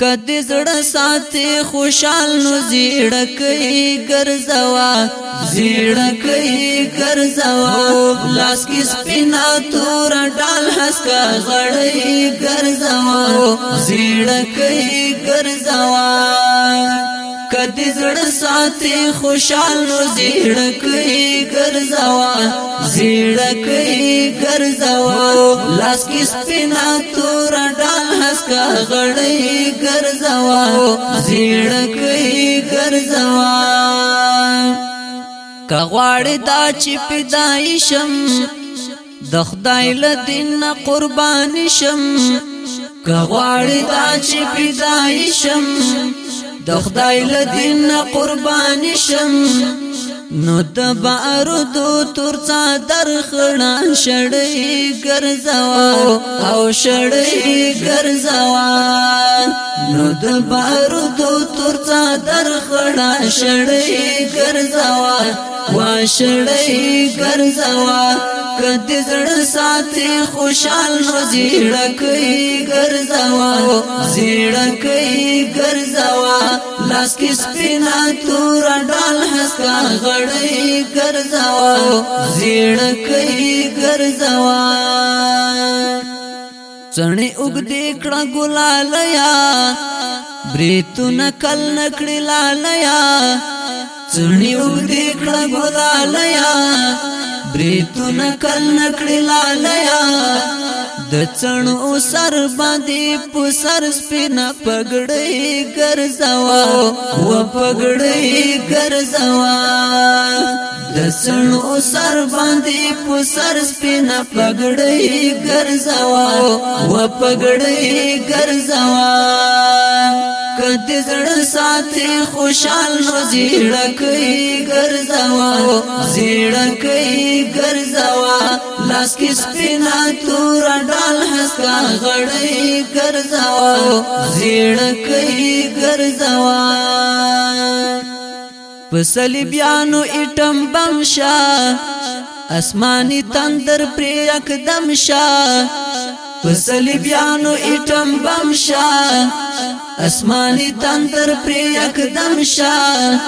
کدی زړه ساتي خوشحال نو زیړه کوي ګرځوا زیړه کوي ګرځوا لاس کې سپینا تور ډال حسکا غړې ګرځوا زیړه کوي ګرځوا ساتي خوشال نو زیړکې ګرځوا زیړکې ګرځوا لاس کې سپینا تور ډال حسکا غړې ګرځوا زیړکې ګرځوا کغواړې دا چې پیدایشم د خدای له دین قربان شم کغواړې دا چې پیدایشم د خدای لدین قربان شم نو د بارودو تر څادر خړا شړې ګرځاو او شړې ګرځاو نو د بارودو تر څادر خړا شړې ګرځاو وا شړې ګرځاو کد زړه ساتي خوشحال نو زیړه کوي ګرځوا زیړه کوي ګرځوا لاس کې سپینا تور ډال حسکا غړې ګرځوا زیړه کوي ګرځوا څنې وګدې کړه ګلالیا بریتو نکل نکړې لالیا څنې وګدې کړه ګلالیا بریتونه کل نکړی لالیا د چڼو سر باندې په سر سپینا پګړې ګرځوا و پګړې ګرځوا د چڼو سر باندې په سر سپینا پګړې ګرځوا و پګړې ګرځوا کد زړه ساتي خوشحال نو زیړه کوي ګرځوا زیړه کوي ګرځوا لاس کې سپینا تور ډال حسکا غړې ګرځوا زیړه کوي ګرځوا پسلی بیانو اٹم بم شا اسمانی تندر پری اکدم شا پسلیبیانو ایټم بم شاه اسماني تندر پر یکدم شاه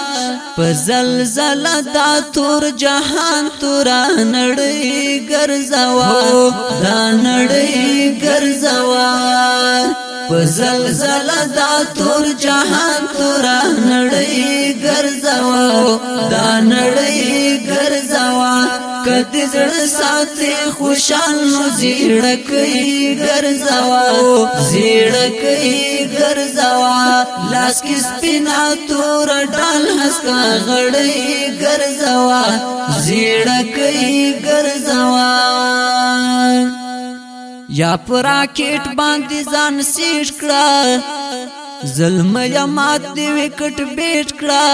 په زلزلہ دا تور جهان تور نړۍ ګرځوا دا نړۍ ګرځوا پزلزل دا تور جهان تورا نړۍ ګرځاو دا نړۍ کد زړه ساتي خوشال نو زیړکې ګرځوا زیړکې ګرځوا لاس کې سپینا تور ډال هسکا غړې ګرځوا زیړکې ګرځوا یا پر راکټ باندې ځان سیټ کړه ظلم یا مات دی وکټ بیٹ کړه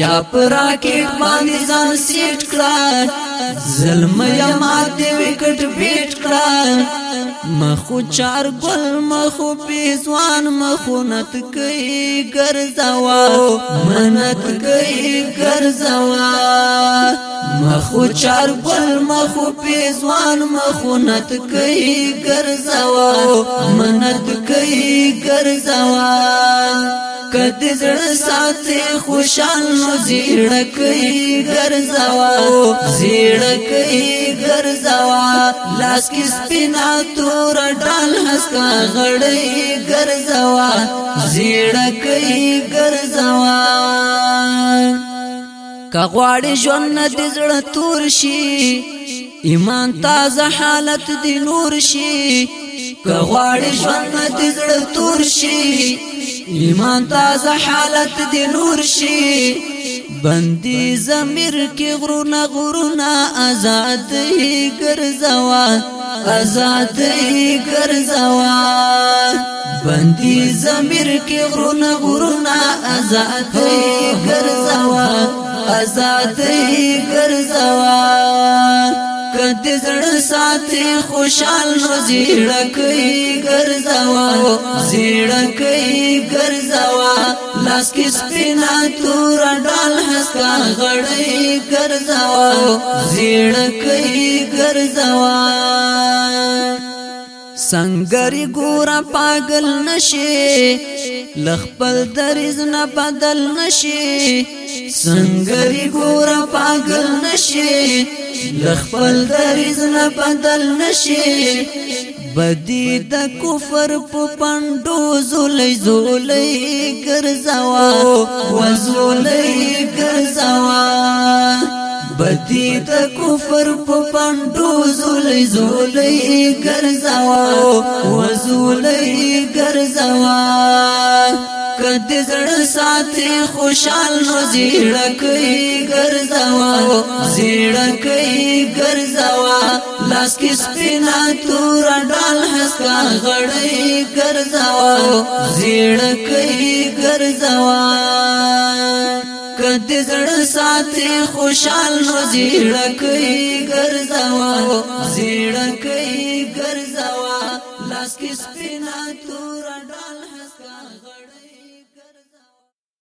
یا پراکټ باندې ځان سیټ کړه ظلم یا مات وکټ بیٹ کړه مخو چار ګل مخو پیزوان مخو نت کوي ګرځوا منت کوي ګرځوا مخو چار ګل مخو پیزوان مخو نت کوي ګرځوا منت کوي ګرځوا کد زړه ساتي خوشال نو زیړکې ګرځوا زیړکې ګرځوا لاس کې سپینا تور ډال هسکا غړې ګرځوا زیړکې ګرځوا کغواړی ژوند د زړه تور شي ایمان تازه حالت دی نور شي کغواړی ژوند د زړه تور شي ایمان تازه حالت دی نور شي بندي زمير کې غرونه غرونه آزاد ګرځوا آزاد ګرځوا بندي زمير کې غرونه غرونه آزاد ګرځوا آزاد ګرځوا د زړه ساتي خوشحال نو زیړه کوي ګرځوا زیړه کوي ګرځوا لاس کې سپینا تور ډال هستا غړې ګرځوا زیړه کوي ګرځوا سنگری ګورا پاگل نشي لخپل دریز نه بدل نشي سنگری ګورا پاگل لخپل دریز نه بدل نشي بدی د کفر په پندو زولې زولې ګرځوا و زولې ګرځوا بدی د کفر په پندو زولې زولې ګرځوا و زولې ګرځوا کد زړه ساتي خوشحال نو زیړه کوي ګرځاو زیړه کوي ګرځاو لاس کې سپینا تور ډال حسکا غړې ګرځاو زیړه کوي ګرځاو کد زړه ساتي خوشحال نو زیړه کوي ګرځاو زیړه کوي ګرځاو لاس کې